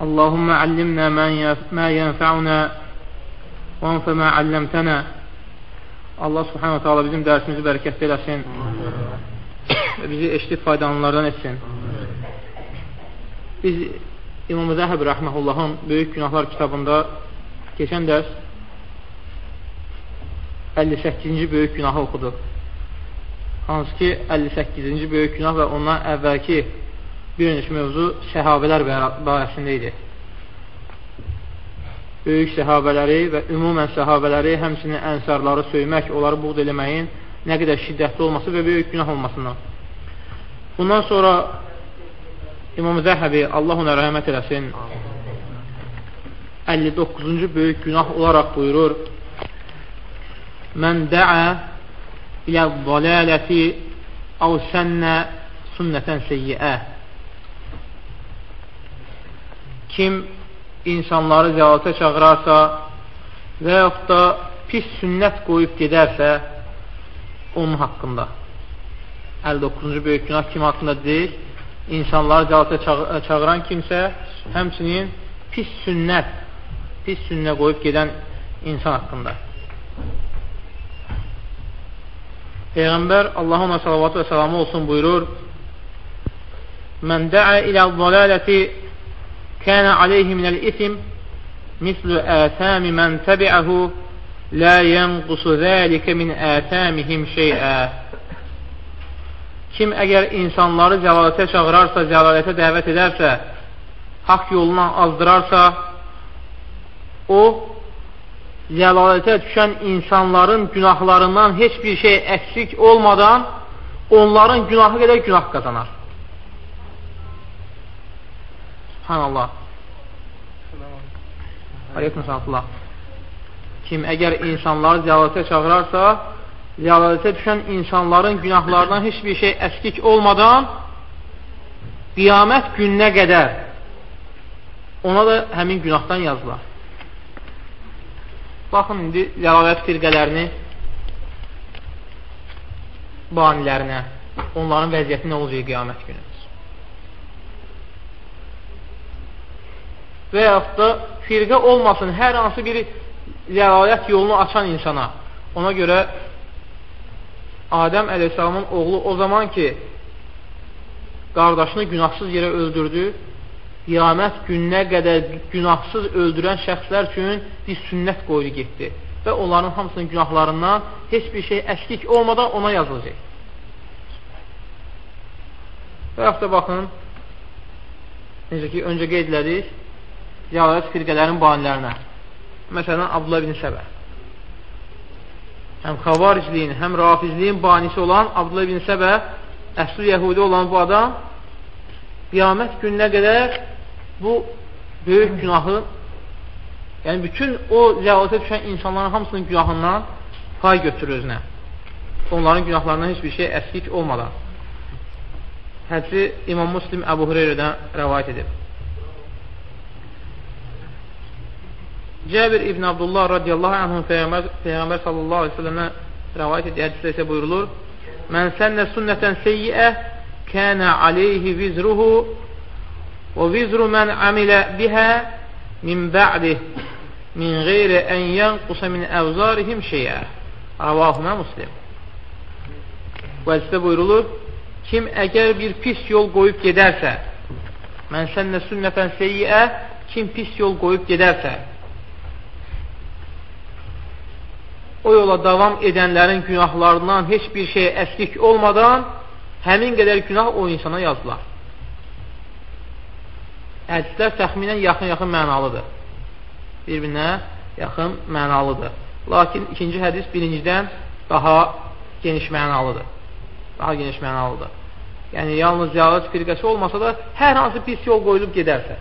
اللهم علمنا ما ينفعنا وانف ما علمتنا Allah subhanahu ta'ala bizim dərsimizi bərəkətli eləsin və bizi eşitib faydalanlardan etsin. Biz İmam Zəhəb Rəhməhullahın Böyük Günahlar kitabında keçən dərs 58-ci böyük günahı oxuduq. Hansı ki, 58-ci böyük günah və ondan əvvəlki bir öncəki mövzu səhabələr barəsində idi. Böyük səhabələri və ümumən səhabələri, həmçinin ənsarları söymək, onları buğd eləməyin nə qədər şiddətli olması və böyük günah olmasından. Bundan sonra İmam Zəhəbi, Allah ona rəhmət eləsin, 59-cu böyük günah olaraq buyurur, Mən dəə ilə zalaləti əv sənnə sünnətən seyyiə Kim insanları zəlalətə çağırarsa və yaxud da pis sünnət qoyub gedərsə onun haqqında. 59-cu böyük günah kim haqqında deyil? İnsanları zəlalətə çağıran kimsə həmçinin pis sünnət pis sünnə qoyub gedən insan haqqında. Peyğəmbər Allah ona salavatı və salamı olsun buyurur Mən dəə ilə zalaləti kənə aleyhi minəl isim mislu ətəmi mən təbiəhu lə yənqusu zəlikə min ətəmihim şeyə Kim əgər insanları cəlalətə çağırarsa, cəlalətə dəvət edərsə, haqq yolundan azdırarsa, o zəlalətə düşən insanların günahlarından heç bir şey əksik olmadan onların günahı qədər günah qazanar. Subhanallah. Aleyküm salatullah. Kim əgər insanları zəlalətə çağırarsa, zəlalətə düşən insanların günahlarından heç bir şey əskik olmadan qiyamət gününə qədər ona da həmin günahdan yazılar. Baxın, indi zəlalət firqələrini banilərinə, onların vəziyyəti nə olacaq qiyamət günü? Və yaxud da firqə olmasın, hər hansı bir zəlalət yolunu açan insana. Ona görə Adəm əleyhissalamın oğlu o zaman ki, qardaşını günahsız yerə öldürdü, qiyamət gününə qədər günahsız öldürən şəxslər üçün bir sünnət qoydu getdi və onların hamısının günahlarından heç bir şey əskik olmadan ona yazılacaq. Və yaxud da baxın, necə ki, öncə qeyd ziyarət firqələrin banilərinə. Məsələn, Abdullah ibn Səbə. Həm xavaricliyin, həm rafizliyin banisi olan Abdullah ibn Səbə, əsli yəhudi olan bu adam qiyamət gününə qədər bu böyük günahı yəni bütün o zəlalətə düşən insanların hamısının günahından pay götürür özünə. Onların günahlarından heç bir şey əskik olmadan. Hədisi İmam Muslim Əbu Hüreyrədən rəvayət edib. Cəbir İbn Abdullah radiyallahu anhum Peyğəmbər, Peyğəmbər sallallahu aleyhi ve sellemə rəvayət edir. Hədisdə isə buyurulur, Mən sənnə sünnətən seyyiə kənə aleyhi vizruhu və vizru mən amilə bihə min bə'dih min qeyri ən yənqusa min əvzarihim şeyə. Ravahümə muslim. Bu hədisdə buyurulur, kim əgər bir pis yol qoyub gedərsə, mən sənnə sünnətən seyyiə, kim pis yol qoyub gedərsə, o yola davam edənlərin günahlarından heç bir şey əskik olmadan həmin qədər günah o insana yazdılar hədislər təxminən yaxın-yaxın mənalıdır. Bir-birinə yaxın mənalıdır. Lakin ikinci hədis birincidən daha geniş mənalıdır. Daha geniş mənalıdır. yəni yalnız ziyarət firqəsi olmasa da, hər hansı pis yol qoyulub gedərsə,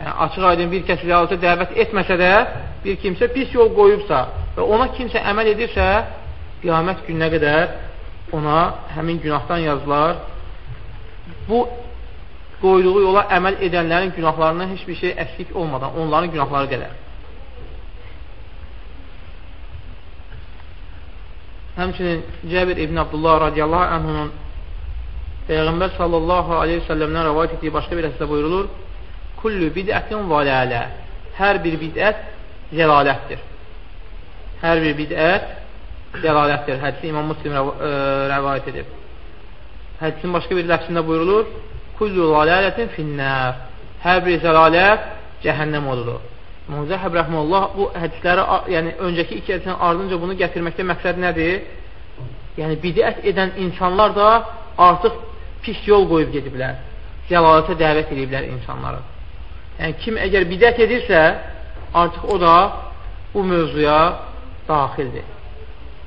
yəni açıq aydın bir kəs ziyarətə dəvət etməsə də, bir kimsə pis yol qoyubsa və ona kimsə əməl edirsə, qiyamət gününə qədər ona həmin günahdan yazılar. Bu qoyduğu yola əməl edənlərin günahlarından heç bir şey əksik olmadan onların günahları qədər. Həmçinin Cəbir ibn Abdullah radiyallahu anhunun Peyğəmbər sallallahu aleyhi ve səlləmdən rəvayət etdiyi başqa bir əsdə buyurulur Kullu bidətin zalalə Hər bir bidət zəlalətdir. Hər bir bidət zəlalətdir. Hədisi İmam Muslim rəvayət edib. Hədisin başqa bir ləfsində buyurulur Kullu zalalətin finnər Hər bir zəlalət cəhənnəm odur. Muzəhəb rəhməllah bu hədisləri, yəni öncəki iki hədisin ardınca bunu gətirməkdə məqsəd nədir? Yəni bidət edən insanlar da artıq pis yol qoyub gediblər. Cəlalətə dəvət ediblər insanları. Yəni kim əgər bidət edirsə, artıq o da bu mövzuya daxildir.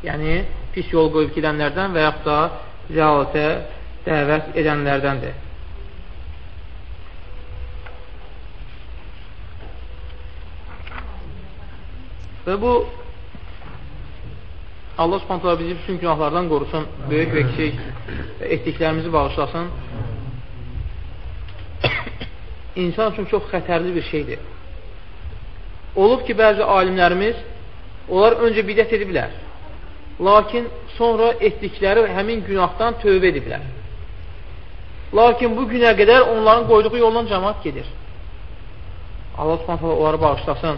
Yəni pis yol qoyub gedənlərdən və yaxud da cəlalətə dəvət edənlərdəndir. Və bu Allah subhanətlə bizi bütün günahlardan qorusun, böyük və kiçik etdiklərimizi bağışlasın. İnsan üçün çox xətərli bir şeydir. Olub ki, bəzi alimlərimiz, onlar öncə bidət ediblər. Lakin sonra etdikləri həmin günahdan tövbə ediblər. Lakin bu günə qədər onların qoyduğu yoldan cəmat gedir. Allah subhanətlə onları bağışlasın.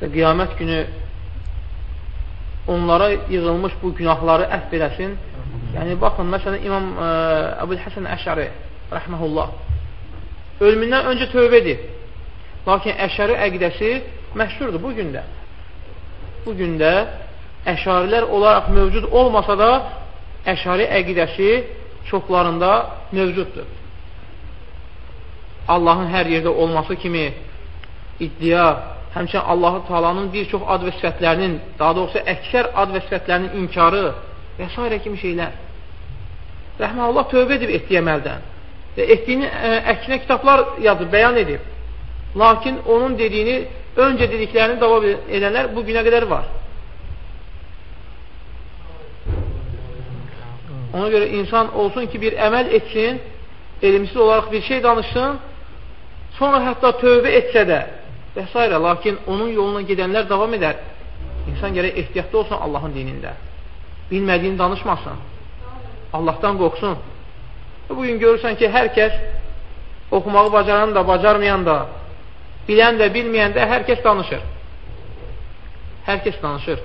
Və qiyamət günü onlara yığılmış bu günahları əhv eləsin. Yəni, baxın, məsələn, İmam ə, Əbul Həsən Əşəri, rəhməhullah, ölümündən öncə tövbə edib. Lakin Əşəri əqdəsi məşhurdur bu gündə. Bu gündə əşarilər olaraq mövcud olmasa da, əşari əqidəsi çoxlarında mövcuddur. Allahın hər yerdə olması kimi iddia həmçinin Allah-u Taalanın bir çox ad və sifətlərinin, daha doğrusu əksər ad və sifətlərinin inkarı və s. kimi şeylər. Rəhmə Allah tövbə edib etdiyi əməldən və etdiyini ə, e, əksinə kitablar yazıb, bəyan edib. Lakin onun dediyini, öncə dediklərini davam edənlər bu günə qədər var. Ona görə insan olsun ki, bir əməl etsin, elmsiz olaraq bir şey danışsın, sonra hətta tövbə etsə də, və s. Lakin onun yoluna gedənlər davam edər. İnsan gərək ehtiyatlı olsun Allahın dinində. Bilmədiyini danışmasın. Allahdan qorxsun. Bugün görürsən ki, hər kəs oxumağı bacaran da, bacarmayan da, bilən də, bilməyən də hər kəs danışır. Hər kəs danışır.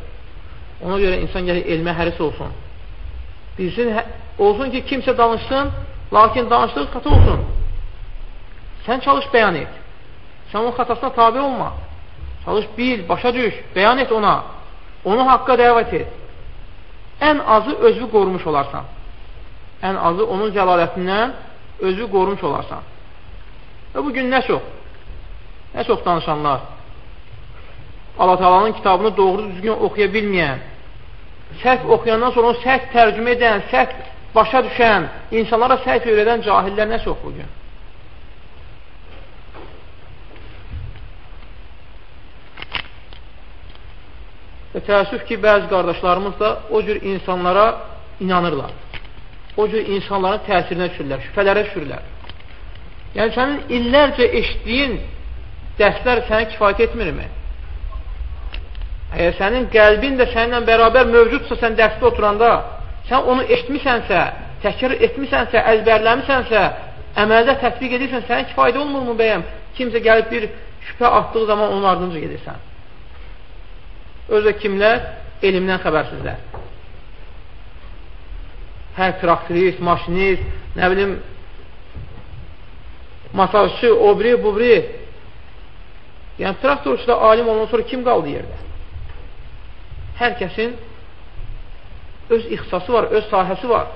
Ona görə insan gərək elmə həris olsun. Bilsin, hə, olsun ki, kimsə danışsın, lakin danışdığı xata olsun. Sən çalış bəyan et. Sən onun xatasına tabi olma. Çalış, bil, başa düş, bəyan et ona. Onu haqqa dəvət et. Ən azı özü qorumuş olarsan. Ən azı onun cəlalətindən özü qorumuş olarsan. Və bugün nə çox? Nə çox danışanlar? Allah Taalanın kitabını doğru düzgün oxuya bilməyən, səhv oxuyandan sonra onu səhv tərcümə edən, səhv başa düşən, insanlara səhv öyrədən cahillər nə çox bugün? Və təəssüf ki, bəzi qardaşlarımız da o cür insanlara inanırlar. O cür insanların təsirinə düşürlər, şübhələrə düşürlər. Yəni, sənin illərcə eşitdiyin dərslər sənə kifayət etmirmi? Əgər sənin qəlbin də səninlə bərabər mövcudsa, sən dərsdə oturanda, sən onu eşitmisənsə, təkrar etmisənsə, əzbərləmisənsə, əməldə tətbiq edirsən, sənə kifayət olmurmu bəyəm? Kimsə gəlib bir şübhə atdığı zaman onun ardınca gedirsən. Özə kimlər? Elmdən xəbərsizlər. Hər traktorist, maşinist, nə bilim, masajçı, obri, bubri. Yəni, traktorçu da alim ondan sonra kim qaldı yerdə? Hər kəsin öz ixtisası var, öz sahəsi var.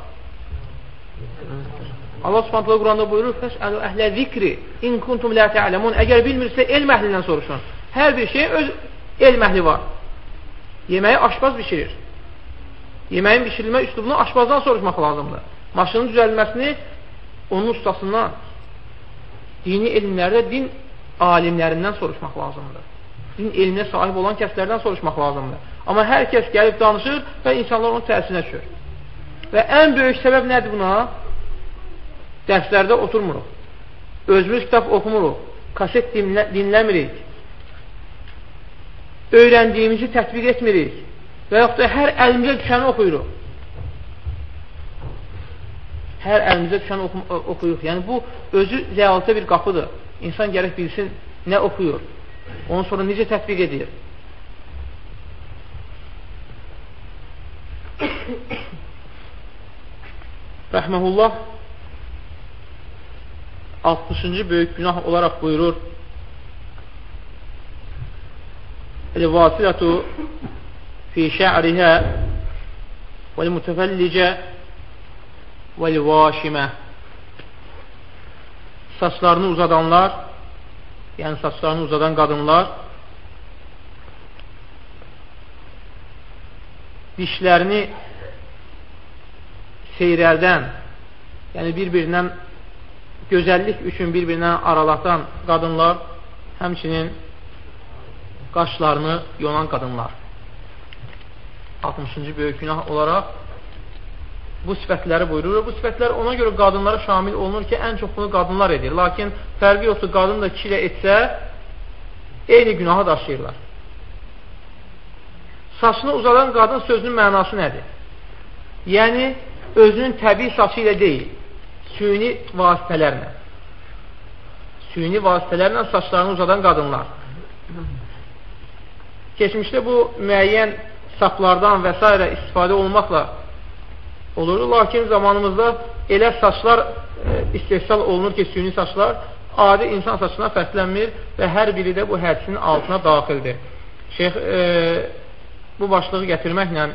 Allah subhanətlə Quranda buyurur, Fəsəlu əhlə zikri in kuntum lə tə'ləmun Əgər bilmirsə, elm əhlindən soruşun. Hər bir şeyin öz elm əhli var. Yeməyi aşpaz bişirir. Yeməyin bişirilmə üslubunu aşbazdan soruşmaq lazımdır. Maşının düzəlməsini onun ustasından, dini elmlərdə din alimlərindən soruşmaq lazımdır. Din elminə sahib olan kəslərdən soruşmaq lazımdır. Amma hər kəs gəlib danışır və insanlar onun təsirinə düşür. Və ən böyük səbəb nədir buna? Dərslərdə oturmuruq. Özümüz kitab oxumuruq. Kaset dinlə dinləmirik. Öyrəndiyimizi tətbiq etmirik. Və yaxud da hər əlimizə düşəni oxuyuruq. Hər əlimizə düşəni oxu oxuyuruq. Yəni, bu özü zəalətə bir qapıdır. İnsan gərək bilsin nə oxuyur. Ondan sonra necə tətbiq edir. Rəhməhullah 60-cı böyük günah olaraq buyurur El-vasilatu fi şə'rihə vəl-mütəfəllicə vəl-vaşimə Saçlarını uzadanlar yəni saçlarını uzadan qadınlar dişlərini seyrəldən yəni bir-birindən gözəllik üçün bir-birindən aralatan qadınlar həmçinin qaşlarını yonan qadınlar. 60-cı böyük günah olaraq bu sifətləri buyurur. Bu sifətlər ona görə qadınlara şamil olunur ki, ən çox bunu qadınlar edir. Lakin fərqi yoxdur, qadın da kişi ilə etsə, eyni günahı daşıyırlar. Saçını uzadan qadın sözünün mənası nədir? Yəni, özünün təbii saçı ilə deyil, süni vasitələrlə. Süni vasitələrlə saçlarını uzadan qadınlar. Keçmişdə bu müəyyən saplardan və s. istifadə olmaqla olur. Lakin zamanımızda elə saçlar e, istehsal olunur ki, süni saçlar adi insan saçına fərqlənmir və hər biri də bu hədsin altına daxildir. Şeyx e, bu başlığı gətirməklə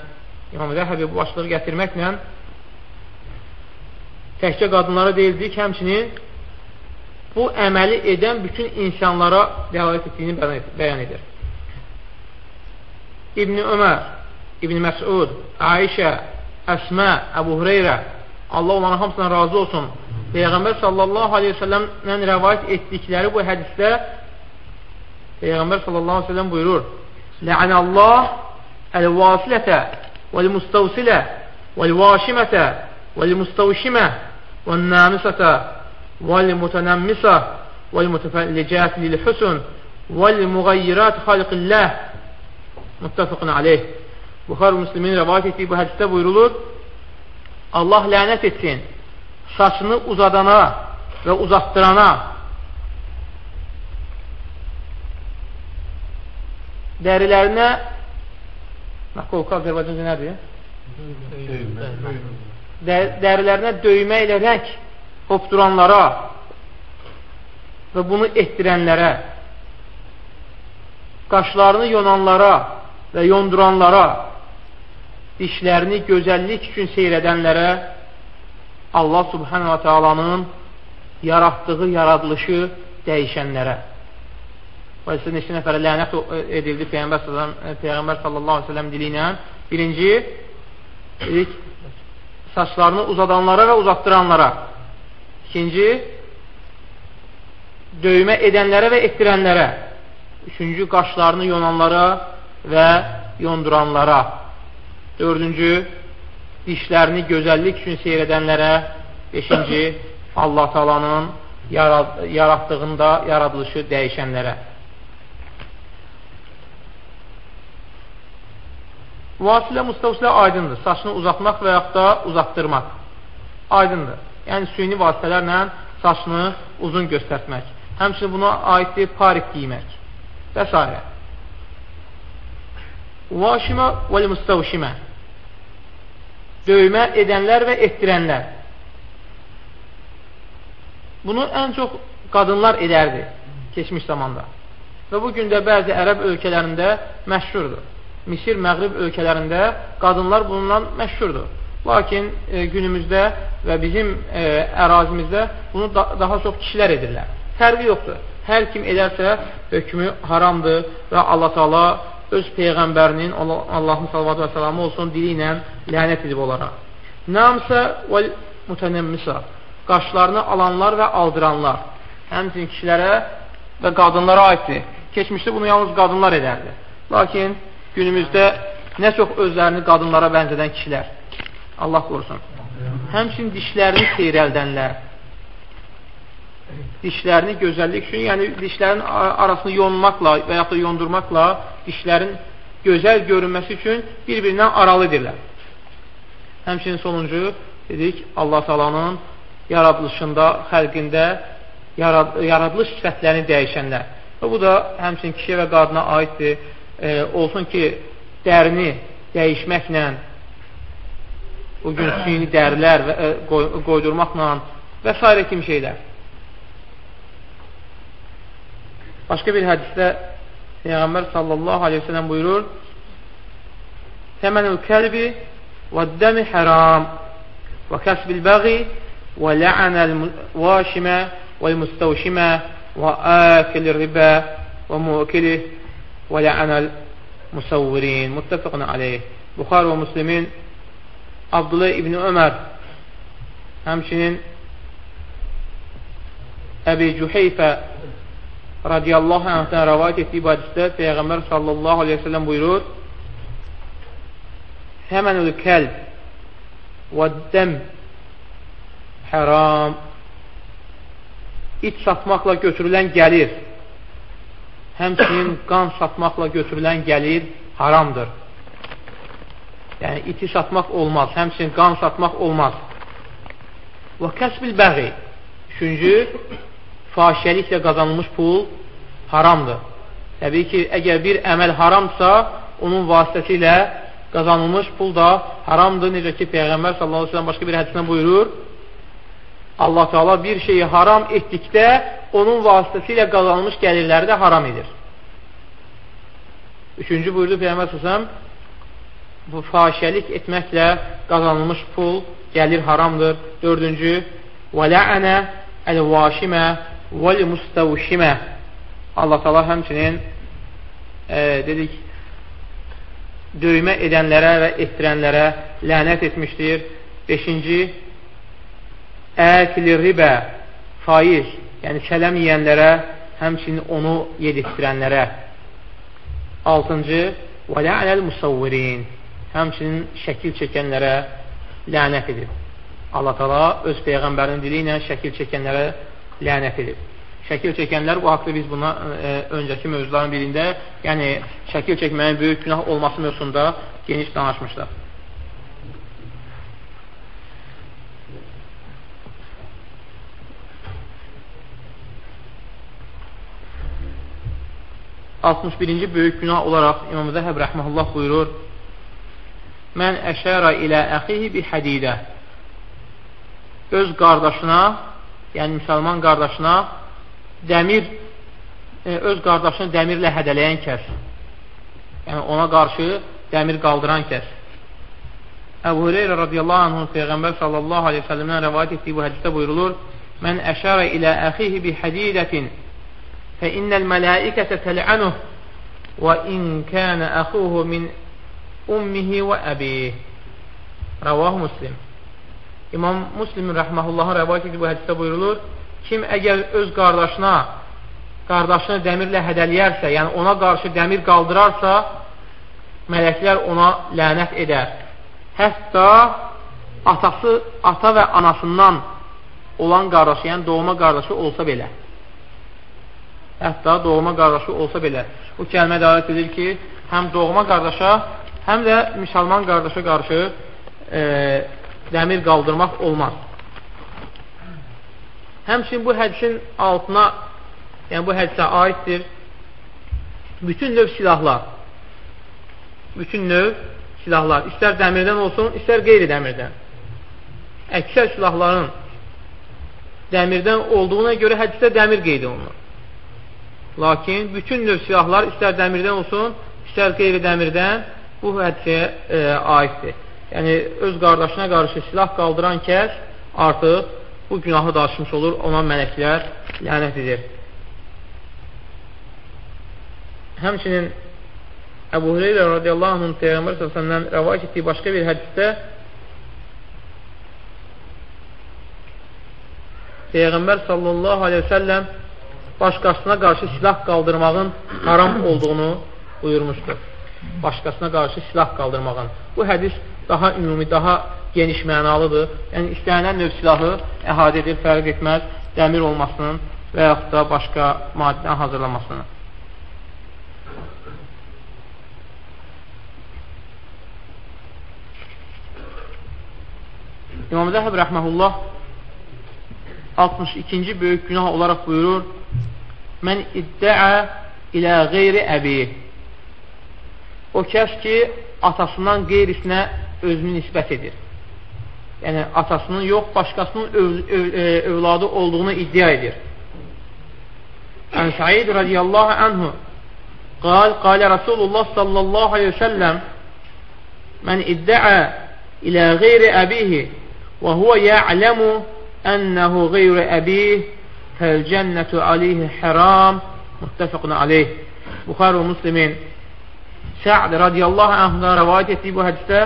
İmam Zəhəbi bu başlığı gətirməklə təkcə qadınlara deyildik, həmçinin bu əməli edən bütün insanlara dəlalət etdiyini bəyan edir. İbn Ömər, İbn Məsud, Ayşə, Əsmə, Əbu Hüreyrə, Allah onların hamısından razı olsun. Peyğəmbər sallallahu aleyhi ve səlləmlə rəvayət etdikləri bu hədisdə Peyğəmbər sallallahu aleyhi ve səlləm buyurur Lə'ənəllah əl-vasilətə vəl-mustavsilə vəl-vaşimətə vəl-mustavşimə vəl-nəmisətə vəl-mütənəmmisə vəl-mütəfəllicət lil-hüsün vəl-müğayyirət xalqilləh muttəfiqun aleyh Buxar Müslimin rəvayət etdiyi bu hədisdə buyurulur, Allah lənət etsin saçını uzadana və uzatdırana dərilərinə nakolka Azərbaycanca nədir? Dərilərinə döymə ilə rəng hopduranlara və bunu etdirənlərə qaşlarını yonanlara və yonduranlara dişlərini gözəllik üçün seyrədənlərə Allah subhanə və tealanın yaratdığı yaradılışı dəyişənlərə. Və isə neçə nəfərə lənət edildi Peyğəmbər, Peyğəmbər sallallahu aleyhi ve sellem dili ilə? Birinci dedik, saçlarını uzadanlara və uzatdıranlara. İkinci döymə edənlərə və etdirənlərə. Üçüncü qaşlarını yonanlara və yonduranlara Dördüncü, dişlərini gözəllik üçün seyrədənlərə. Beşinci, Allah talanın yaratdığında yaradılışı dəyişənlərə. Vasilə mustavsilə aydındır. Saçını uzatmaq və yaxud da uzatdırmaq. Aydındır. Yəni, süni vasitələrlə saçını uzun göstərtmək. Həmçinin buna aiddir parik giymək və s. Vaşimə vəl-müstavşimə Döymə edənlər və etdirənlər. Bunu ən çox qadınlar edərdi keçmiş zamanda. Və bu gün də bəzi ərəb ölkələrində məşhurdur. Misir, Məğrib ölkələrində qadınlar bundan məşhurdur. Lakin e, günümüzdə və bizim e, ərazimizdə bunu da daha çox kişilər edirlər. Fərqi yoxdur. Hər kim edərsə hökmü haramdır və Allah Taala öz Peyğəmbərinin, Allahın salavatı və salamı olsun, dili ilə lənət edib onlara. Namsə və mütənəmmisa, qaşlarını alanlar və aldıranlar, həmçinin kişilərə və qadınlara aiddir. Keçmişdə bunu yalnız qadınlar edərdi. Lakin günümüzdə nə çox özlərini qadınlara bənzədən kişilər. Allah qorusun. Həmçinin dişlərini seyrəldənlər, dişlərini gözəllik üçün, yəni dişlərin arasını yonmaqla və yaxud da yondurmaqla dişlərin gözəl görünməsi üçün bir-birindən aralı edirlər. Həmçinin sonuncu dedik, Allah salanın yaradılışında, xəlqində yarad yaradılış sifətlərini dəyişənlər. Və bu da həmçinin kişiyə və qadına aiddir. E, olsun ki, dərini dəyişməklə, bugün süni dərilər e, qoy, qoydurmaqla və s. kimi şeylər. Başqa bir hədisdə Peyğəmbər sallallahu aleyhi ve sellem buyurur Təmənül kəlbi və dəmi həram və kəsbil bəği və lə'ənəl vaşimə və müstəvşimə və əkil ribə və muəkilih və lə'ənəl musavvirin muttəfiqun aleyh Buxar və Müslimin Abdullah İbni Ömər həmçinin Əbi Cüheyfə radiyallahu anhdan rəvayət etdiyi bu hədisdə Peyğəmbər sallallahu aleyhi ve sellem buyurur Həmənül kəlb və dəm həram it satmaqla götürülən gəlir həmçinin qan satmaqla götürülən gəlir haramdır. Yəni, iti satmaq olmaz, həmçinin qan satmaq olmaz. Və kəsbil bəği Üçüncü, fahişəliklə qazanılmış pul haramdır. Təbii ki, əgər bir əməl haramsa, onun vasitəsilə qazanılmış pul da haramdır. Necə ki, Peyğəmbər sallallahu aleyhi ve sellem başqa bir hədisində buyurur, Allah Teala bir şeyi haram etdikdə, onun vasitəsilə qazanılmış gəlirləri də haram edir. Üçüncü buyurdu Peyğəmbər sallallahu bu fahişəlik etməklə qazanılmış pul, gəlir haramdır. Dördüncü, və lə'ənə əl-vaşimə vəl-müstəvşimə Allah tala həmçinin e, dedik döymə edənlərə və etdirənlərə lənət etmişdir. Beşinci əkli ribə faiz, yəni sələm yiyənlərə həmçinin onu yedirtdirənlərə. Altıncı və lə'ənəl musavvirin həmçinin şəkil çəkənlərə lənət edib. Allah tala öz Peyğəmbərinin dili ilə şəkil çəkənlərə lənət edib. Şəkil çəkənlər, bu haqda biz buna e, öncəki mövzuların birində, yəni şəkil çəkməyin böyük günah olması mövzusunda geniş danışmışlar. Altmış birinci böyük günah olaraq İmam Zəhəb rəhməhullah buyurur Mən əşərə ilə əxihi bi hədidə öz qardaşına, yəni müsəlman qardaşına dəmir e, öz qardaşını dəmirlə hədələyən kəs. Yəni ona qarşı dəmir qaldıran kəs. Əbu Hüreyrə radiyallahu anhun Peyğəmbər sallallahu aleyhi ve sellemdən rəvayət etdiyi bu hədisdə buyurulur Mən əşərə ilə əxihi bi hədidətin fə innəl mələikətə təl'ənuh və in kənə əxuhu min ummihi və əbih Rəvah Muslim İmam Muslimin rəhməhullahın rəvayət edib bu hədisdə buyurulur, kim əgər öz qardaşına, qardaşını dəmirlə hədəliyərsə, yəni ona qarşı dəmir qaldırarsa, mələklər ona lənət edər. Hətta atası, ata və anasından olan qardaşı, yəni doğma qardaşı olsa belə. Hətta doğma qardaşı olsa belə. Bu kəlmə dəvət edir ki, həm doğma qardaşa, həm də müsəlman qardaşa qarşı e, dəmir qaldırmaq olmaz. Həmçin bu hədisin altına, yəni bu hədisə aiddir bütün növ silahlar. Bütün növ silahlar. İstər dəmirdən olsun, istər qeyri-dəmirdən. Əksər silahların dəmirdən olduğuna görə hədisdə dəmir qeydi olunur. Lakin bütün növ silahlar istər dəmirdən olsun, istər qeyri-dəmirdən bu hədisəyə e, aiddir yəni öz qardaşına qarşı silah qaldıran kəs artıq bu günahı daşımış olur, ona mələklər lənət edir. Həmçinin Əbu Hüreyrə radiyallahu anhın Peyğəmbər s.ə.vəndən rəvayət etdiyi başqa bir hədisdə Peyğəmbər sallallahu aleyhi ve selləm başqasına qarşı silah qaldırmağın haram olduğunu buyurmuşdur. Başqasına qarşı silah qaldırmağın. Bu hədis daha ümumi, daha geniş mənalıdır. Yəni, istənilən növ silahı əhadə edir, fərq etməz, dəmir olmasının və yaxud da başqa maddən hazırlamasını. İmam Zəhəb rəhməhullah 62-ci böyük günah olaraq buyurur Mən iddəə ilə qeyri əbi O kəs ki, atasından qeyrisinə özünü nisbət edir. Yəni, atasının yox, başqasının öv öv e, övladı olduğunu iddia edir. Ən Said radiyallahu anhu qal, qalə Rasulullah sallallahu aleyhi ve selləm Mən iddəə ilə qeyri əbihi və huvə ya'ləmu ənəhu qeyri əbih fəl-cənnətu aleyhi həram muttəfiqun aleyh Buxar və Müslimin Sə'd radiyallahu anhudan rəvayət etdiyi bu hədisdə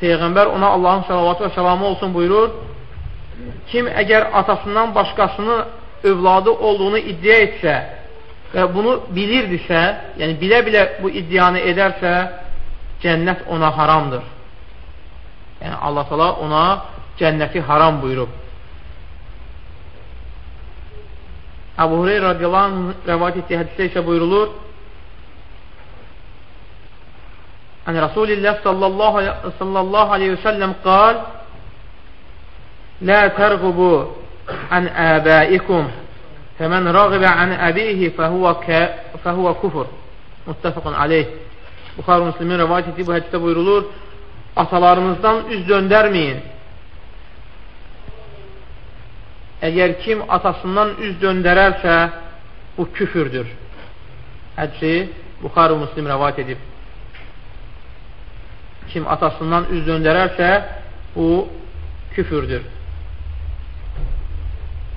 Peyğəmbər ona Allahın salavatı və səlamı olsun buyurur. Kim əgər atasından başqasını övladı olduğunu iddia etsə və bunu bilirdisə, yəni bilə-bilə bu iddianı edərsə, cənnət ona haramdır. Yəni Allah təala ona cənnəti haram buyurub. Əbu Hureyra radiyallahu anh rəvayət etdiyi hədisdə isə buyurulur, عن رسول الله صلى الله, صلى الله عليه وسلم قال لا ترغبوا عن آبائكم فمن رغب عن أبيه فهو, ك... فهو kufur muttefakun aleyh Buxar Müslimin rivayət etdiyi bu hədisdə buyurulur atalarınızdan üz döndərməyin əgər kim atasından üz döndərərsə bu küfürdür hədisi Buxar Müslim rivayət edib Kim atasından üz döndərərsə, bu küfürdür.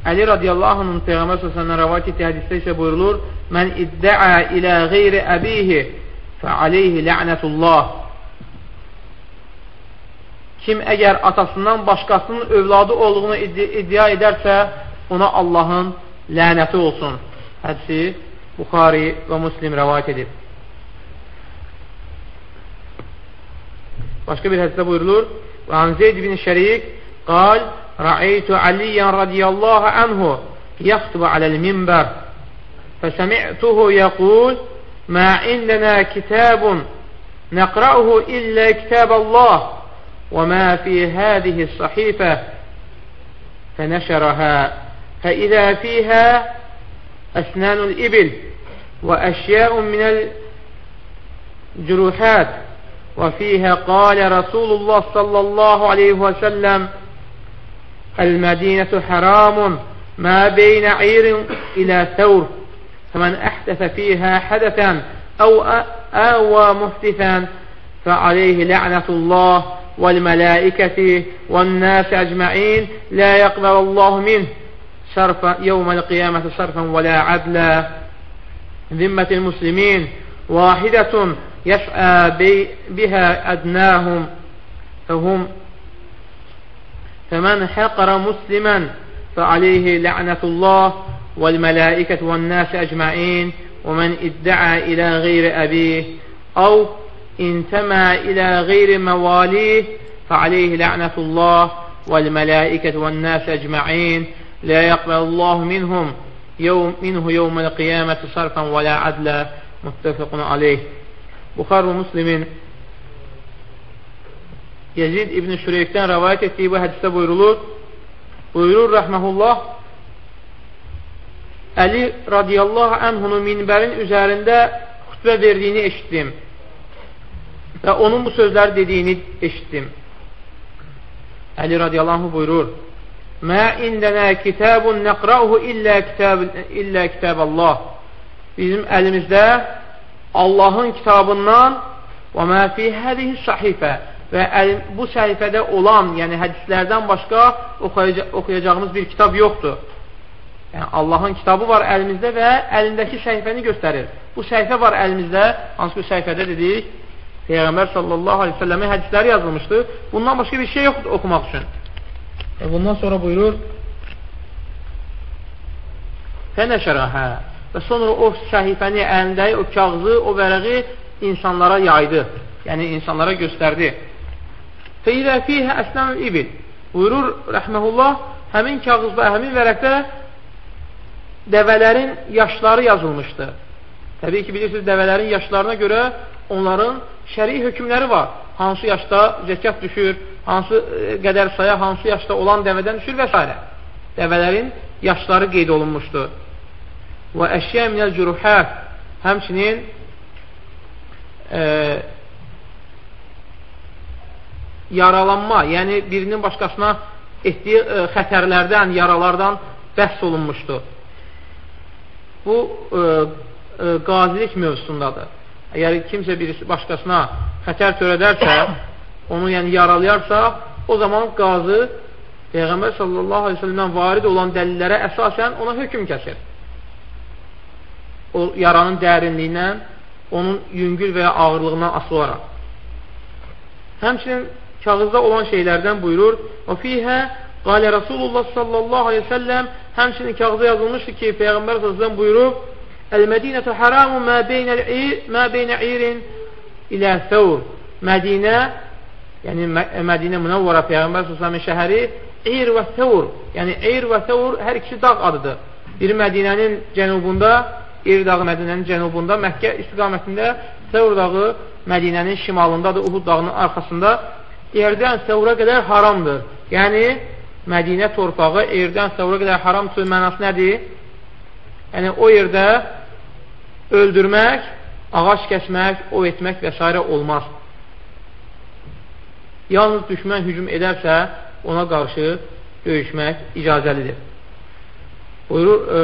Əli radiyallahu anhın Peyğəmbər s.ə.v rəvayət etdiyi hədisdə isə buyurulur, Mən iddəə ilə qeyri əbihi fəaleyhi lə'nətullah. Kim əgər atasından başqasının övladı olduğunu iddia edərsə, ona Allahın lənəti olsun. Hədisi Buxari və Muslim rəvayət edib. Başqa bir hədisdə buyurulur, An Zeyd bin Şərik qal, Ra'eytu Aliyyən radiyallahu anhu yaxtubu aləl minbər fəsəmi'tuhu yəqul mə indənə kitabun nəqra'uhu illə kitab Allah və mə fi hədihi sahifə فنشرها فإذا فيها أسنان الإبل وأشياء من الجروحات وفيها قال رسول الله صلى الله عليه وسلم المدينة حرام ما بين عير إلى ثور فمن أحدث فيها حدثا أو آوى محدثا فعليه لعنة الله والملائكة والناس أجمعين لا يقبل الله منه صرف يوم القيامة صرفا ولا عدلا. ذمة المسلمين واحدة يسعى بها أدناهم فهم فمن حقر مسلما فعليه لعنة الله والملائكة والناس أجمعين ومن ادعى إلى غير أبيه أو انتمى إلى غير مواليه فعليه لعنة الله والملائكة والناس أجمعين. لا يقبل الله منهم يوم منه يوم القيامة صرفا ولا عدلا. متفق عليه. Buxar və Müslimin Yezid İbn Şüreykdən rəvayət etdiyi bu hədisdə buyurulur, buyurur rəhməhullah, Əli radiyallahu ənhunu minbərin üzərində xütbə verdiyini eşitdim və onun bu sözləri dediyini eşitdim. Əli radiyallahu anh buyurur, Mə indənə kitabun nəqrauhu illə kitab, illə kitab Allah. Bizim əlimizdə Allahın kitabından və mə fi hədihi sahifə və bu səhifədə olan, yəni hədislərdən başqa oxuyacağımız bir kitab yoxdur. Yəni, Allahın kitabı var əlimizdə və əlindəki səhifəni göstərir. Bu səhifə var əlimizdə, hansı ki, səhifədə dedik, Peyğəmbər sallallahu aleyhi ve selləmin hədisləri yazılmışdı. Bundan başqa bir şey yoxdur oxumaq üçün. Və bundan sonra buyurur, Fənəşərəhə və sonra o səhifəni əlindəyi, o kağızı, o vərəqi insanlara yaydı. Yəni, insanlara göstərdi. Fəilə fiyhə əslənül ibil. Buyurur, rəhməhullah, həmin kağızda, həmin vərəqdə dəvələrin yaşları yazılmışdı. Təbii ki, bilirsiniz, dəvələrin yaşlarına görə onların şəri hökmləri var. Hansı yaşda zəkat düşür, hansı e, qədər saya, hansı yaşda olan dəvədən düşür və s. Dəvələrin yaşları qeyd olunmuşdur. Və əşyə minəl cüruhət həmçinin e, yaralanma, yəni birinin başqasına etdiyi e, xətərlərdən, yaralardan bəhs olunmuşdur. Bu e, e, qazilik mövzusundadır. Əgər kimsə birisi başqasına xətər törədərsə, onu yəni yaralayarsa, o zaman qazı Peyğəmbər sallallahu aleyhi ve sellemdən varid olan dəlillərə əsasən ona hökum kəsir. O yaranın dərinliyindən, onun yüngül və ya ağırlığından asılı olaraq. Həmçinin kağızda olan şeylərdən buyurur, o fihə qalə Rasulullah sallallahu aleyhi ve sellem həmçinin kağızda yazılmışdır ki, Peyğəmbər sellem buyurub, Əl-Mədinətü haramu mə beynə irin ilə səvr. Mədinə, yəni Mədinə Münəvvara Peyğəmbər s.ə.v şəhəri İr və Səvr, yəni İr və Səvr hər ikisi dağ adıdır. Biri Mədinənin cənubunda, İr dağı Mədinənin cənubunda, Məkkə istiqamətində, Səvr dağı Mədinənin şimalındadır, Uhud dağının arxasında. İrdən Səvra qədər haramdır. Yəni, Mədinə torpağı Irdən Səvra qədər haramdır mənası nədir? Yəni, o yerdə öldürmək, ağac kəsmək, o etmək və s. olmaz. Yalnız düşmən hücum edərsə, ona qarşı döyüşmək icazəlidir. Buyurur e,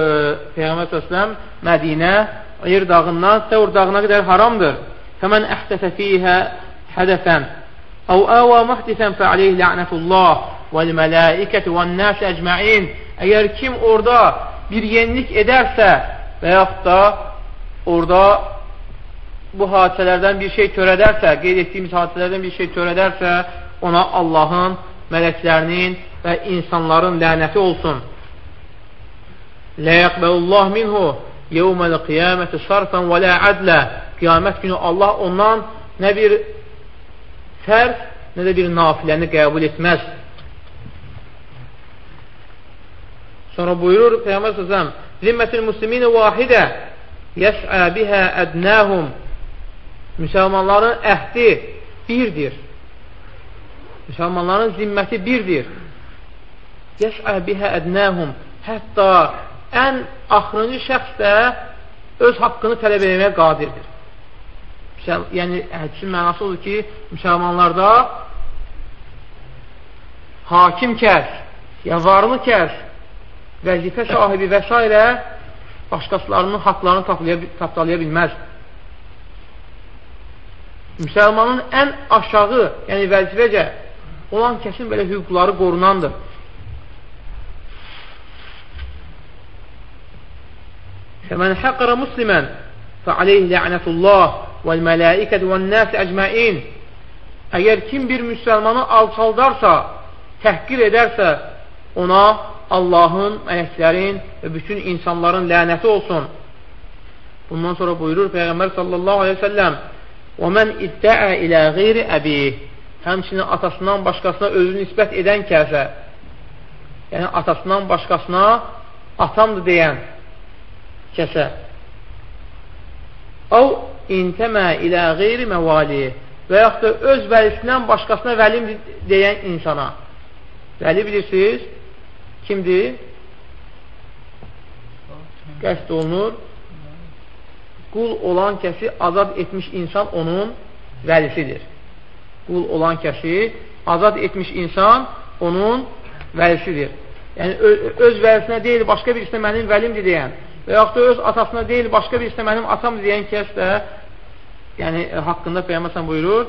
Peyğəmbər səsləm, Mədinə İr dağından Səvr dağına qədər haramdır. Fəmən əhdəsə fiyhə hədəfən əv əvə məhdisən fəaleyh lə'nətullah vəl-mələikəti vəl-nəs əcməin Əgər kim orada bir yenilik edərsə və yaxud da orada bu hadisələrdən bir şey törədərsə, qeyd etdiyimiz hadisələrdən bir şey törədərsə, ona Allahın, mələklərinin və insanların lənəti olsun. Lə yəqbəlullah minhu yevməl qiyaməti sarfən və lə ədlə Qiyamət günü Allah ondan nə bir fərq, nə də bir nafiləni qəbul etməz. Sonra buyurur Peyğəmbər səsəm, Zimmətil musliminə vahidə yəs'ə bihə ədnəhum Müsəlmanların əhdi birdir. Müsəlmanların zimməti birdir. Yəs'ə bihə ədnəhum Hətta ən axırıncı şəxs də öz haqqını tələb etməyə qadirdir. Yəni, hədisin mənası odur ki, müsəlmanlarda hakim kəs, ya varlı kəs, vəzifə sahibi və s. başqaslarının haqlarını tapdalaya bilməz. Müsəlmanın ən aşağı, yəni vəzifəcə olan kəsin belə hüquqları qorunandır. Fəmən həqqərə muslimən fəaleyh lə'nətullah vəl-mələikət vəl-nəs əcməin Əgər kim bir müsəlmanı alçaldarsa, təhqir edərsə, ona Allahın, mələklərin və bütün insanların lənəti olsun. Bundan sonra buyurur Peyğəmbər sallallahu aleyhi ve selləm وَمَنْ اِدَّعَ ilə qeyri əbi Həmçinin atasından başqasına özünü nisbət edən kəsə yəni atasından başqasına atamdır deyən kəsə Əv intəmə ilə qeyri məvali və yaxud da öz vəlisindən başqasına vəlim deyən insana vəli bilirsiniz kimdir? Qəsd olunur. Qul olan kəsi azad etmiş insan onun vəlisidir. Qul olan kəsi azad etmiş insan onun vəlisidir. Yəni, öz vəlisinə deyil, başqa birisinə mənim vəlimdir deyən və yaxud da öz atasına deyil, başqa birisi də mənim atam deyən kəs də yəni, e, haqqında Peyyəməsən buyurur,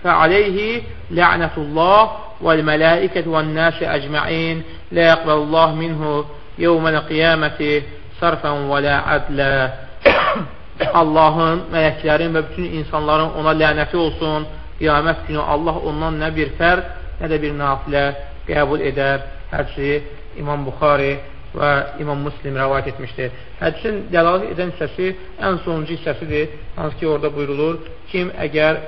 fəaleyhi lə'nətullah vəl-mələikət vəl-nəsi əcməin lə e, yəqbəlullah minhu yevmənə qiyaməti sarfən vələ ədlə Allahın, mələklərin və bütün insanların ona lənəti olsun. Qiyamət günü Allah ondan nə bir fər, nə də bir nafilə qəbul edər. Hərçi İmam Buxari və İmam Muslim rəvayət etmişdir. Hədisin dəlalət edən hissəsi ən sonuncu hissəsidir. Hansı ki, orada buyurulur, kim əgər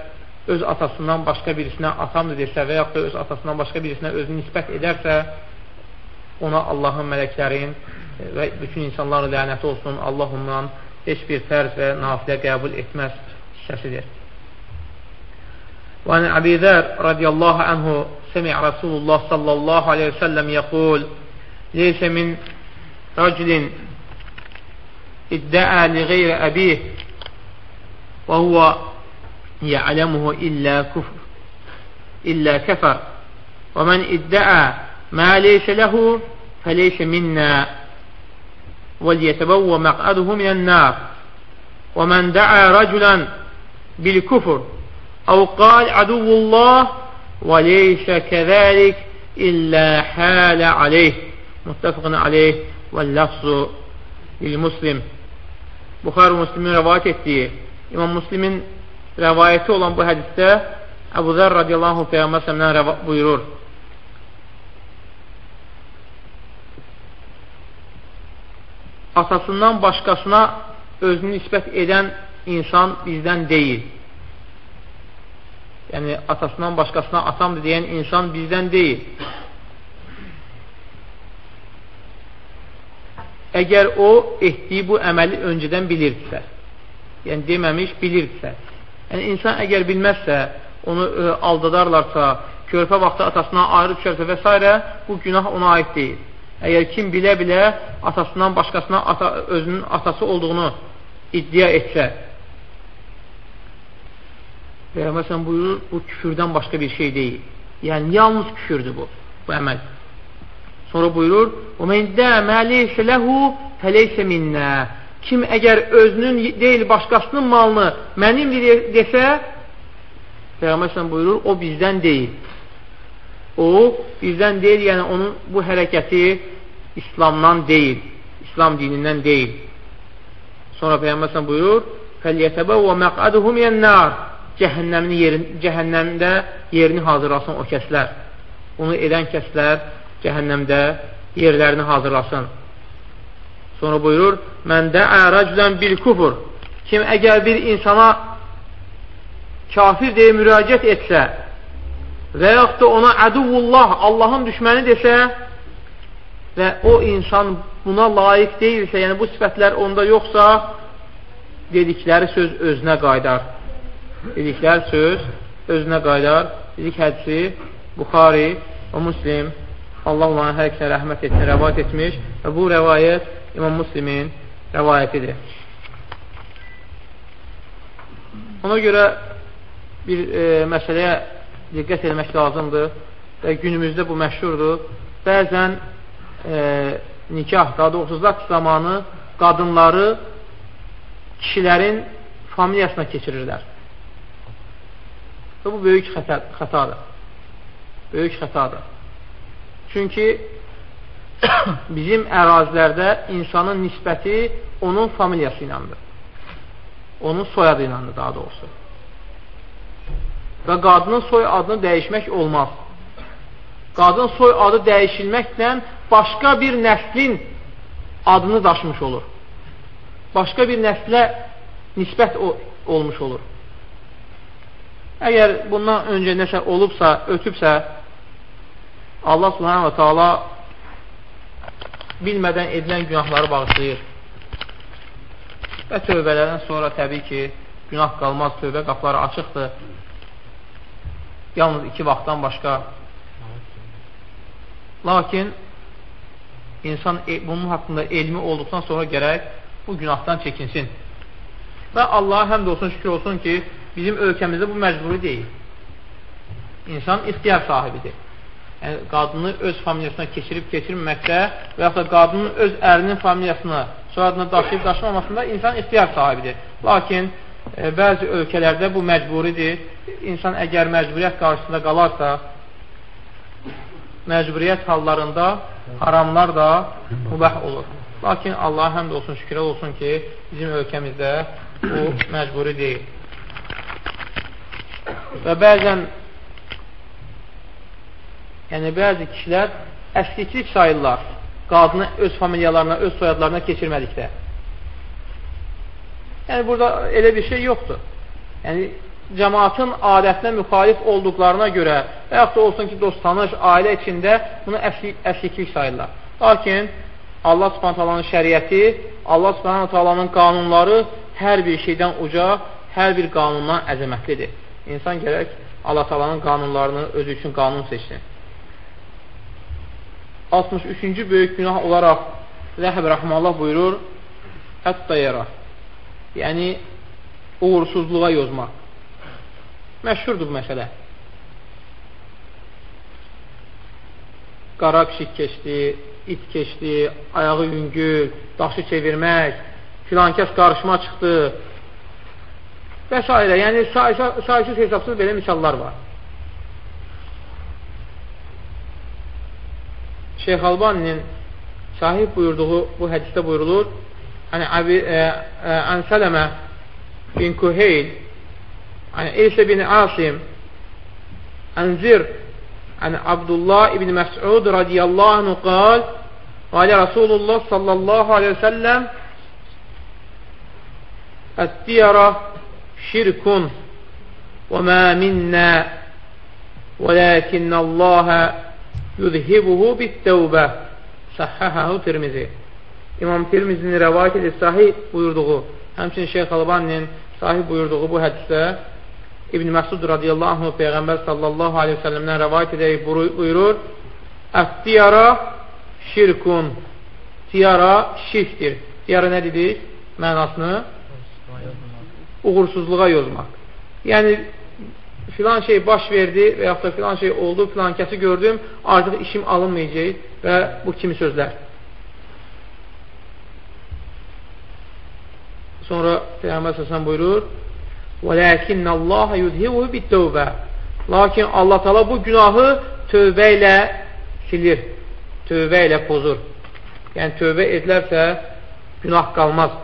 öz atasından başqa birisinə atamdır desə və yaxud da öz atasından başqa birisinə özünü nisbət edərsə, ona Allahın mələklərin və bütün insanların lənəti olsun, Allah ondan heç bir fərz və nafilə qəbul etməz hissəsidir. وعن أبي ذر رضي الله عنه سمع رسول الله صلى الله عليه وسلم يقول ليس من رجل ادعى لغير أبيه وهو يعلمه إلا كفر إلا كفر. ومن ادعى ما ليس له فليس منا وَلْيَتَبَوَّ مَقْعَدُهُ مِنَ النَّارِ. وَمَنْ دَعَى رَجُلًا بِالْكُفْرِ أو قال عدو الله وليس كذلك إلا حال عليه. متفق عليه. və ləfzu il-muslim Buxar-ı Müslimin rəvayət etdiyi İmam Müslimin rəvayəti olan bu hədisdə Əbu Zər radiyallahu Peyyəmbər səmdən buyurur Atasından başqasına özünü nisbət edən insan bizdən deyil. Yəni, atasından başqasına atamdır deyən insan bizdən deyil. Əgər o etdiyi bu əməli öncədən bilirdirsə, yəni deməmiş bilirdirsə, yəni insan əgər bilməzsə, onu ə, e, aldadarlarsa, körpə vaxtı atasından ayrı düşərsə və s. bu günah ona aid deyil. Əgər kim bilə-bilə atasından başqasına ata, özünün atası olduğunu iddia etsə və məsələn buyurur, bu küfürdən başqa bir şey deyil. Yəni, yalnız küfürdür bu, bu əməl. Sonra buyurur: "O men dəməliş lehu feleysə minnə." Kim əgər özünün deyil, başqasının malını mənimdir desə, Peyğəmbər sallallahu buyurur, o bizdən deyil. O bizdən deyil, yəni onun bu hərəkəti İslamdan deyil, İslam dinindən deyil. Sonra Peyğəmbər sallallahu buyurur: "Fəlyətəbəvvə məq'aduhu minən-nar." Cəhənnəmin yerin cəhənnəmdə yerini hazırlasın o kəslər. Onu edən kəslər cəhənnəmdə yerlərini hazırlasın. Sonra buyurur, Mən də ərəclən bil kufur. Kim əgər bir insana kafir deyə müraciət etsə və yaxud da ona əduvullah, Allahın düşməni desə, və o insan buna layiq deyilsə, yəni bu sifətlər onda yoxsa, dedikləri söz özünə qaydar. Dedikləri söz özünə qaydar. Dedik hədisi Buxari və Muslim Allah onların hər ikisinə rəhmət etsin, rəvayət etmiş və bu rəvayət İmam Muslimin rəvayətidir. Ona görə bir e, məsələyə diqqət etmək lazımdır və günümüzdə bu məşhurdur. Bəzən e, nikah, daha doğrusu zat zamanı qadınları kişilərin familiyasına keçirirlər. Və bu böyük xəta, xətadır. Böyük xətadır. Çünki bizim ərazilərdə insanın nisbəti onun familiyası iləndir. Onun soyadı iləndir daha doğrusu. Və qadının soy adını dəyişmək olmaz. Qadın soy adı dəyişilməklə başqa bir nəslin adını daşımış olur. Başqa bir nəslə nisbət olmuş olur. Əgər bundan öncə nəsə olubsa, ötübsə, Allah subhanahu wa ta'ala bilmədən edilən günahları bağışlayır. Və tövbələrdən sonra təbii ki, günah qalmaz, tövbə qapları açıqdır. Yalnız iki vaxtdan başqa. Lakin insan e, bunun haqqında elmi olduqdan sonra gərək bu günahdan çəkinsin. Və Allaha həmd olsun, şükür olsun ki, bizim ölkəmizdə bu məcburi deyil. İnsan ixtiyar sahibidir. Yəni, qadını öz familiyasına keçirib keçirməkdə və yaxud da qadının öz ərinin familiyasına soyadını daşıyıb daşımamasında insan ixtiyar sahibidir. Lakin e, bəzi ölkələrdə bu məcburidir. İnsan əgər məcburiyyət qarşısında qalarsa, məcburiyyət hallarında haramlar da mübah olur. Lakin Allah həmd olsun, şükürlər olsun ki, bizim ölkəmizdə bu məcburi deyil. Və bəzən yəni bəzi kişilər əskiklik sayırlar qadını öz familiyalarına, öz soyadlarına keçirmədikdə. Yəni, burada elə bir şey yoxdur. Yəni, cəmaatın adətinə müxalif olduqlarına görə və yaxud da olsun ki, dost tanış, ailə içində bunu əskiklik sayırlar. Lakin Allah subhanət şəriəti, Allah subhanət qanunları hər bir şeydən uca, hər bir qanundan əzəmətlidir. İnsan gərək Allah talanın qanunlarını özü üçün qanun seçsin. 63-cü böyük günah olaraq Rəhəb Rəhmallah buyurur, Ət-dayara, yəni uğursuzluğa yozmaq. Məşhurdur bu məsələ. Qara pişik keçdi, it keçdi, ayağı yüngül, daşı çevirmək, filankəs qarışma çıxdı və s. Yəni, sayısız hesabsız belə misallar var. Şeyx Albaninin sahib buyurduğu bu hədisdə buyurulur, hani, Əbi, ə, ə, Ənsələmə bin Kuheyl, hani, İsə bin Asim, Ənzir عن عبد الله بن مسعود رضي الله عنه قال قال رسول الله صلى الله عليه وسلم التيرة شرك وما منا ولكن الله yudhibuhu bit-tevbə Səhhəhəhu Tirmizi İmam Tirmizinin rəvayət edib sahih buyurduğu, həmçinin Şeyx Albaninin sahih buyurduğu bu hədisdə İbn Məsud radiyallahu anh Peyğəmbər sallallahu aleyhi ve səlləmdən rəvayət edərək buyurur, Ət-tiyara şirkun. Tiyara şirkdir. Tiyara nə dedik? Mənasını uğursuzluğa yozmaq. Yəni, filan şey baş verdi və yaxud da filan şey oldu, filan kəsi gördüm, artıq işim alınmayacaq və bu kimi sözlər. Sonra Peyğəmbər səsən buyurur, وَلَكِنَّ اللّٰهَ يُذْهِبُهُ بِالتَّوْبَةِ Lakin Allah Teala bu günahı tövbə ilə silir, tövbə ilə pozur. Yəni, tövbə edilərsə, günah qalmaz.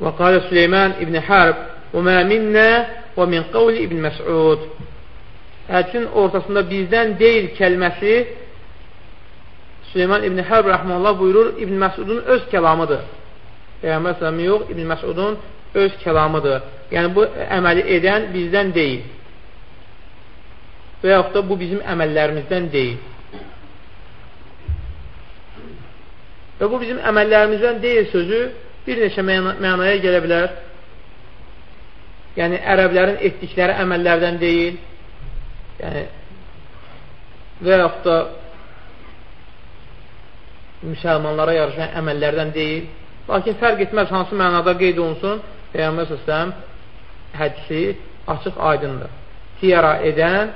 Və qalə Süleyman ibn Harb və mə minnə və min qavli ibn Məs'ud Hədsin ortasında bizdən deyil kəlməsi Süleyman ibn Harb rəhməllah buyurur İbn Məsudun öz kəlamıdır. Peyğəmbər sələmi yox, İbn Məsudun öz kəlamıdır. Yəni, bu əməli edən bizdən deyil. Və yaxud da bu bizim əməllərimizdən deyil. Və bu bizim əməllərimizdən deyil sözü bir neçə mənaya gələ bilər. Yəni, ərəblərin etdikləri əməllərdən deyil. Yəni, və yaxud da müsəlmanlara yarışan əməllərdən deyil. Lakin fərq etməz hansı mənada qeyd olunsun, Peyğəmbər səsləm hədisi açıq aydındır. Tiyara edən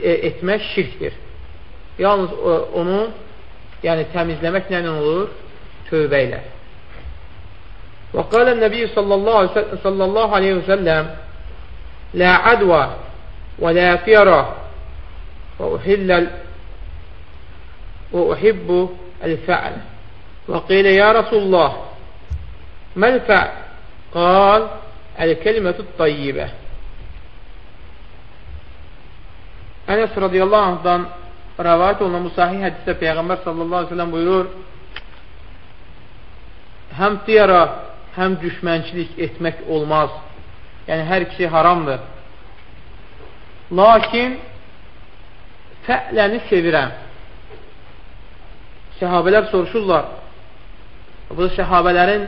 e, etmək şirkdir. Yalnız o, onu yəni təmizləmək nə olur? Tövbə ilə. Və qalə nəbi sallallahu aleyhi və səlləm Lə adva və lə fiyara və uhilləl və uhibbu el-fə'l və qilə ya Rasulullah Məl fə'l? Qal, əl-kəlimətü tayyibə. Ənəs radiyallahu anhdan rəvayət olunan bu sahih hədisdə Peyğəmbər sallallahu aleyhi ve sellem buyurur, həm tiyara, həm düşmənçilik etmək olmaz. Yəni, hər ikisi haramdır. Lakin, fə'ləni sevirəm. Səhabələr soruşurlar. Bu səhabələrin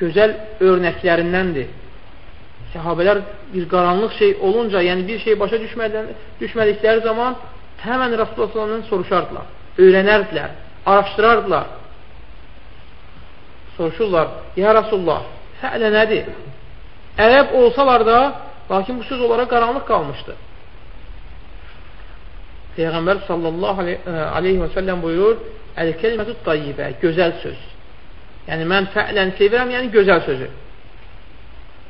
gözəl örnəklərindəndir. Səhabələr bir qaranlıq şey olunca, yəni bir şey başa düşmədikləri zaman həmən Rasulullah soruşardılar, öyrənərdilər, araşdırardılar. Soruşurlar, ya Rasulullah, fələ nədir? Ərəb olsalar da, lakin bu söz olaraq qaranlıq qalmışdı. Peyğəmbər sallallahu aleyhi və səlləm buyurur, Əl-kəlimətü tayyibə, gözəl söz. Yəni, mən fə'lən sevirəm, yəni gözəl sözü.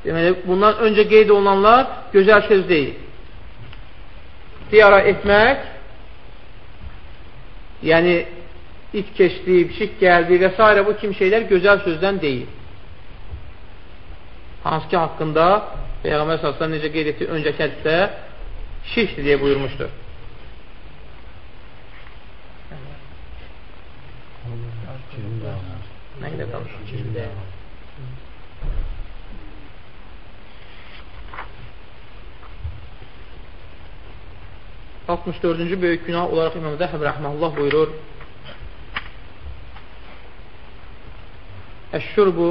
Deməli, bundan öncə qeyd olunanlar gözəl söz deyil. ixtiyara etmək, yəni it keçdi, pişik gəldi və s. bu kim şeylər gözəl sözdən deyil. Hansı ki, haqqında Peyğəmbər s.ə.v necə qeyd etdi, öncəki hədisdə şirkdir deyə buyurmuşdur. Nə qədər danışır? 64-cü böyük günah olaraq İmam Zəhəb rəhməllah buyurur Əşşurbu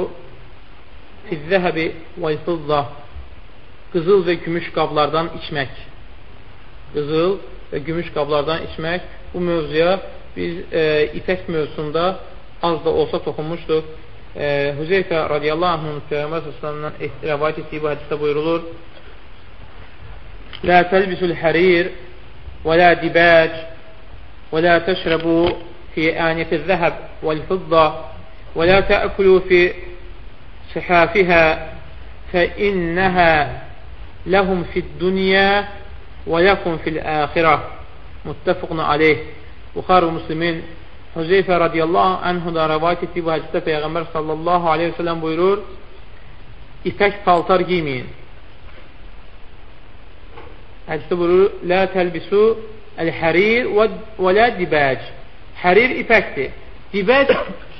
fizzəhəbi və fidda qızıl və gümüş qablardan içmək. Qızıl və gümüş qablardan içmək bu mövzuya biz e, ipək mövzusunda az da olsa toxunmuşduq. E, Hüzeyfə radiyallahu anhın Peyğəmbər səsələndən rəvayət etdiyi bu hədisdə buyurulur Lə təlbisul hərir və lə dibəc və lə təşrəbu fi əniyəti zəhəb vəl fidda ولا تأكلوا في صحافها فإنها لهم في الدنيا ولكم في الآخرة. متفقنا عليه. بخار المسلمين حزيفة رضي الله عنه دا روايك في بهجتة في أغمر صلى الله عليه وسلم بيرور إفاك فالتر جيمين حزيفة بيرور لا تلبسوا الحرير ولا دباج. حرير إفاكتي دباج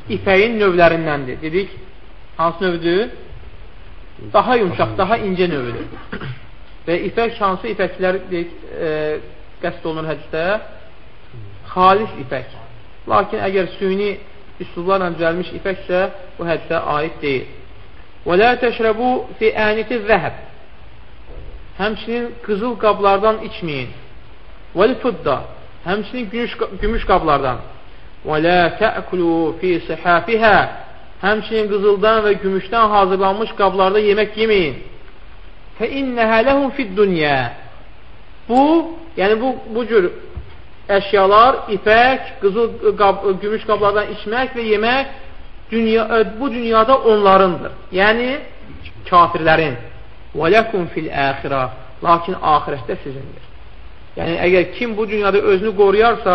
ipəyin növlərindəndir. Dedik, hansı növdür? Daha yumşaq, daha incə növüdür. Və ipək hansı ipəklər dedik, e, qəsd olunur hədisdə? Xalis ipək. Lakin əgər süni üsullarla düzəlmiş ipəksə, bu hədisə aid deyil. Və lə təşrəbu fi əniti zəhəb. Həmçinin qızıl qablardan içməyin. Vəl-fudda. Həmçinin gümüş, gümüş qablardan. Və lə tə'kulu fi sihafihə. Həmçinin qızıldan və gümüşdən hazırlanmış qablarda yemək yeməyin. Fə innəhə ləhum fid-dünya. Bu, yəni bu, bu cür əşyalar, ipək, qızıl, qab, gümüş qablardan içmək və yemək dünya, bu dünyada onlarındır. Yəni, kafirlərin. Və ləkum fil əxirə Lakin ahirətdə sizindir. Yəni, əgər kim bu dünyada özünü qoruyarsa,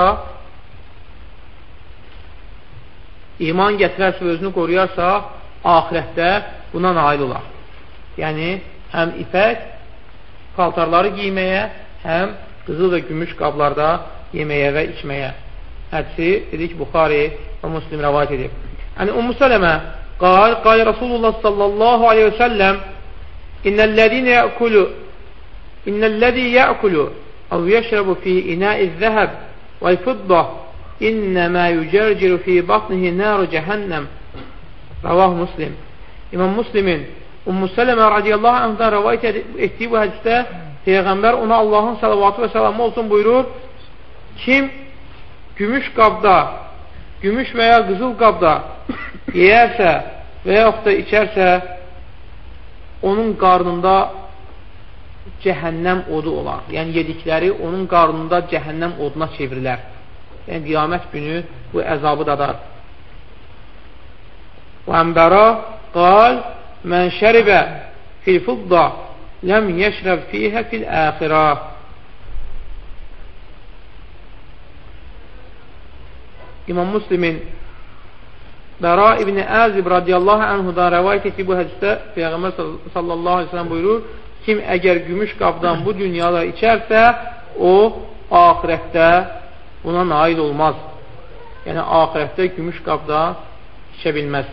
iman gətirərsə və özünü qoruyarsa, ahirətdə buna nail olar. Yəni, həm ipək paltarları giyməyə, həm qızıl və gümüş qablarda yeməyə və içməyə. Hədsi, dedik, Buxari və Muslim rəvayət edib. Yəni, Ummu Sələmə qal, qal Rasulullah sallallahu aleyhi və səlləm İnnellezine ya'kulu innellezî ya'kulu ev yeşrebu fi ina'iz zeheb vel fidda innemâ yücerciru fi batnihi nâru cehennem Ravah Muslim İmam Muslimin Ummu Sələmə radiyallahu anhdan rəvayət etdiyi bu hədisdə Peyğəmbər ona Allahın salavatı və səlamı olsun buyurur kim gümüş qabda gümüş və ya qızıl qabda yeyərsə və yaxud da içərsə onun qarnında cəhənnəm odu olar. Yəni, yedikləri onun qarnında cəhənnəm oduna çevrilər. Yəni, qiyamət günü bu əzabı dadar. Və əmbəra qal, mən şəribə fil fudda ləm yeşrəb fiyhə fil əxirə. İmam Müslimin Bəra İbni Əzib radiyallahu anhudan rəvayət etdiyi bu hədisdə Peyğəmbər sallallahu aleyhi ve sellem buyurur, kim əgər gümüş qabdan bu dünyada içərsə, o ahirətdə buna nail olmaz. Yəni, ahirətdə gümüş qabdan içə bilməz.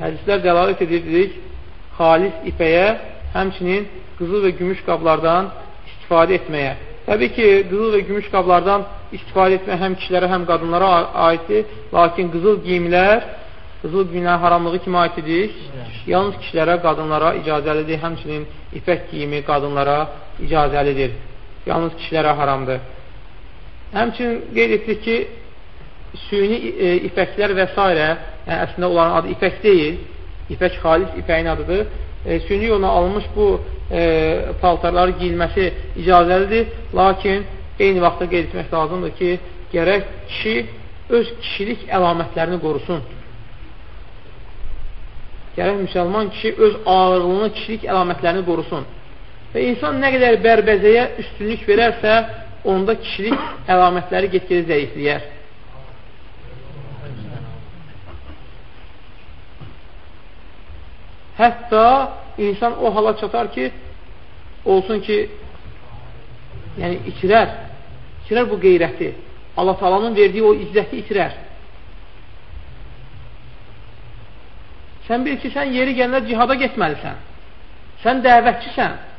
Hədislər dəlalət edirdik, xalis ipəyə, həmçinin qızıl və gümüş qablardan istifadə etməyə. Təbii ki, qızıl və gümüş qablardan istifadə etmək həm kişilərə, həm qadınlara aiddir. Lakin qızıl giyimlər, qızıl giyimlər haramlığı kimi aiddir. Yalnız kişilərə, qadınlara icazəlidir. Həmçinin ipək giyimi qadınlara icazəlidir. Yalnız kişilərə haramdır. Həmçinin qeyd etdik ki, süni e, ipəklər və s. Yəni, əslində onların adı ipək deyil. İpək xalis ipəyin adıdır. E, süni yolla alınmış bu e, paltarları giyilməsi icazəlidir. Lakin eyni vaxtda qeyd etmək lazımdır ki, gərək kişi öz kişilik əlamətlərini qorusun. gərək müsəlman kişi öz ağırlığını, kişilik əlamətlərini qorusun. Və insan nə qədər bərbəzəyə üstünlük verərsə, onda kişilik əlamətləri get-gedə zəifləyər. Hətta insan o hala çatar ki, olsun ki, yəni itirər, itirər bu qeyrəti. Allah talanın verdiyi o izzəti itirər. Sən bil ki, sən yeri gəndə cihada getməlisən. Sən dəvətçisən.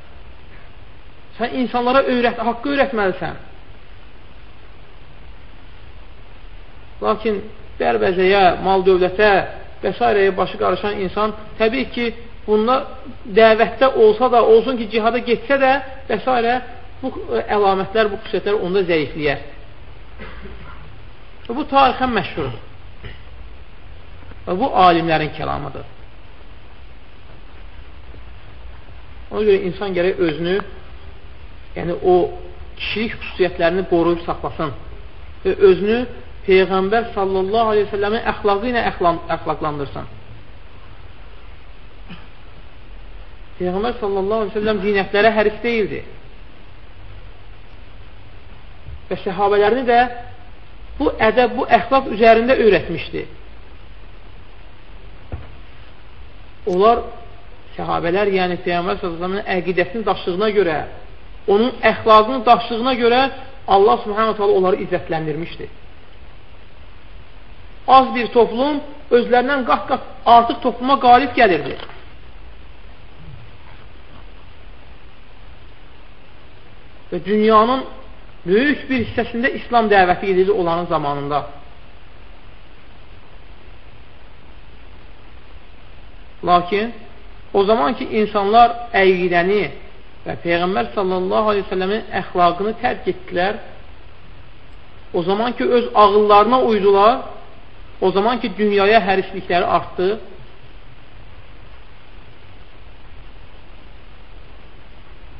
Sən insanlara öyrət, haqqı öyrətməlisən. Lakin bərbəzəyə, mal dövlətə və s. başı qarışan insan təbii ki, bunda dəvətdə olsa da, olsun ki, cihada getsə də və s. bu əlamətlər, bu xüsusiyyətlər onda zəifləyər. Və bu tarixən məşhurdur. Və bu alimlərin kəlamıdır. Ona görə insan gərək özünü, yəni o kişilik xüsusiyyətlərini qoruyub saxlasın və özünü Peyğəmbər sallallahu aleyhi ve selləmin əxlaqı ilə əxlaqlandırsın. Peyğəmbər sallallahu aleyhi ve selləm zinətlərə həris deyildi. Və səhabələrini də bu ədəb, bu əxlaq üzərində öyrətmişdi. Onlar, səhabələr, yəni Peyğəmbər sallallahu əqidəsinin daşlığına görə, onun əxlaqının daşlığına görə Allah subhanahu ta'ala onları izzətləndirmişdi az bir toplum özlərindən qat-qat artıq topluma qalib gəlirdi. Və dünyanın böyük bir hissəsində İslam dəvəti edirdi onların zamanında. Lakin o zaman ki, insanlar əqidəni və Peyğəmbər sallallahu aleyhi ve səlləmin əxlaqını tərk etdilər, o zaman ki, öz ağıllarına uydular O zaman ki, dünyaya hərislikləri artdı,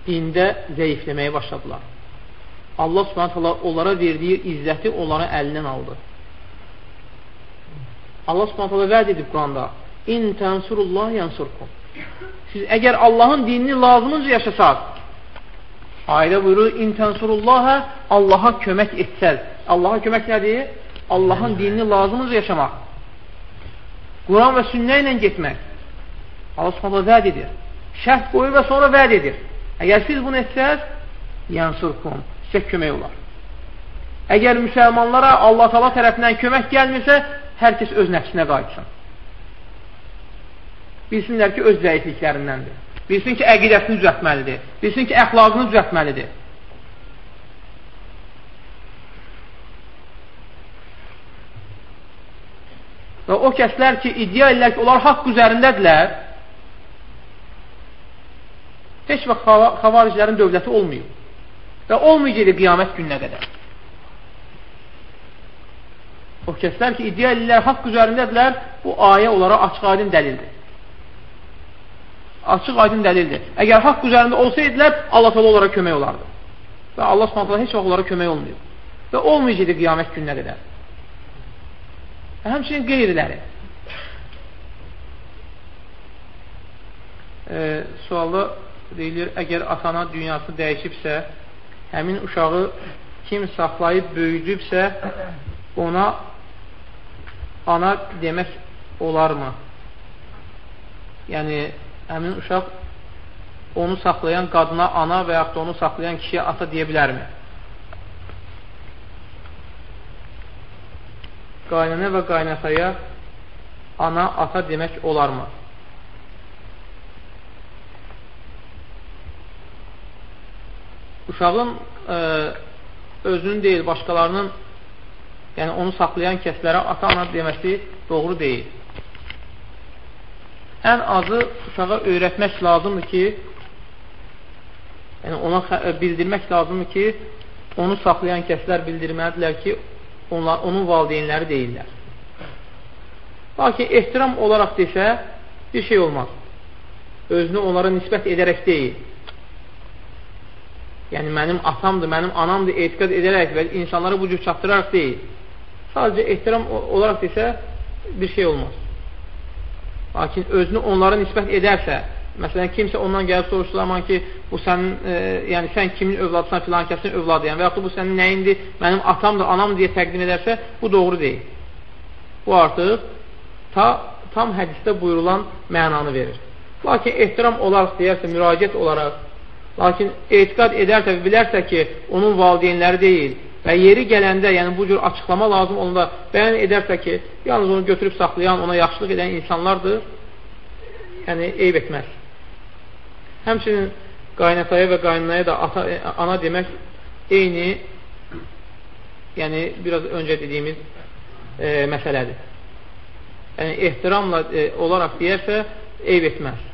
dində zəifləməyə başladılar. Allah subhanətələ onlara verdiyi izzəti onların əlindən aldı. Allah subhanətələ vəd edib Quranda İn tənsurullah yansurkum Siz əgər Allahın dinini lazımınca yaşasaq ayədə buyurur İn tənsurullahə Allaha kömək etsəz Allaha kömək nədir? Allahın dinini lazımınca yaşamaq, Quran və sünnə ilə getmək. Allah subhanallah vəd edir. Şərt qoyur və sonra vəd edir. Əgər siz bunu etsəz, yansurkum, sizə kömək olar. Əgər müsəlmanlara Allah tala tərəfindən kömək gəlmirsə, hər kəs öz nəfsinə qayıtsın. Bilsinlər ki, öz zəifliklərindəndir. Bilsin ki, əqidəsini düzətməlidir. Bilsin ki, əxlaqını düzətməlidir. Və o kəslər ki, iddia edirlər ki, onlar haqq üzərindədirlər, heç vaxt xavaricilərin dövləti olmuyor. Və olmayacaq qiyamət gününə qədər. O kəslər ki, iddia edirlər, haqq üzərindədirlər, bu ayə onlara açıq aydın dəlildir. Açıq aydın dəlildir. Əgər haqq üzərində olsaydilər, Allah təala onlara kömək olardı. Və Allah Subhanahu heç vaxt onlara kömək olmuyor. Və olmayacaq qiyamət gününə qədər. Həmçinin qeyriləri. E, sualda deyilir, əgər atana dünyası dəyişibsə, həmin uşağı kim saxlayıb böyüdübsə, ona ana demək olarmı? Yəni, həmin uşaq onu saxlayan qadına ana və yaxud da onu saxlayan kişiyə ata deyə bilərmi? qaynanə və qaynataya ana, ata demək olarmı? Uşağın e, özünün deyil, başqalarının yəni onu saxlayan kəslərə ata-ana deməsi doğru deyil. Ən azı uşağa öyrətmək lazımdır ki, yəni ona bildirmək lazımdır ki, onu saxlayan kəslər bildirməlidirlər ki, onlar, onun valideynləri deyirlər. Lakin ehtiram olaraq desə, bir şey olmaz. Özünü onlara nisbət edərək deyil. Yəni, mənim atamdır, mənim anamdır, etiqat edərək və insanlara bu cür çatdıraraq deyil. Sadəcə ehtiram olaraq desə, bir şey olmaz. Lakin özünü onlara nisbət edərsə, məsələn, kimsə ondan gəlib soruşduğu zaman ki, bu sənin, e, yəni sən kimin övladısan, filan kəsin övladıyam və yaxud bu sənin nəyindir, mənim atamdır, anam deyə təqdim edərsə, bu doğru deyil. Bu artıq ta, tam hədisdə buyurulan mənanı verir. Lakin ehtiram olaraq deyərsə, müraciət olaraq, lakin etiqad edərsə bilərsə ki, onun valideynləri deyil, Və yeri gələndə, yəni bu cür açıqlama lazım olanda bəyan edərsə ki, yalnız onu götürüb saxlayan, ona yaxşılıq edən insanlardır, yəni eyb etməz. Həmçinin qaynataya və qaynanaya da ata, ana demək eyni, yəni biraz öncə dediyimiz e, məsələdir. Yəni ehtiramla e, olaraq deyərsə, eyb etməz.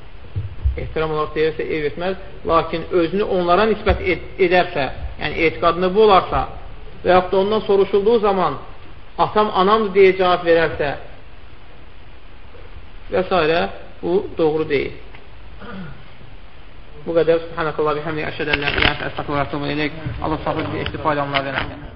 Ehtiram olaraq deyərsə, eyb etməz. Lakin özünü onlara nisbət ed edərsə, yəni etiqadında bu olarsa, və yaxud da ondan soruşulduğu zaman atam, anamdır deyə cavab verərsə və s. bu doğru deyil. Bu qədər. Subhanəkallah, bihəmdi, əşhədən, lə iləhə, əstəqələ, əstəqələ, Allah sahib, istifade onlardan.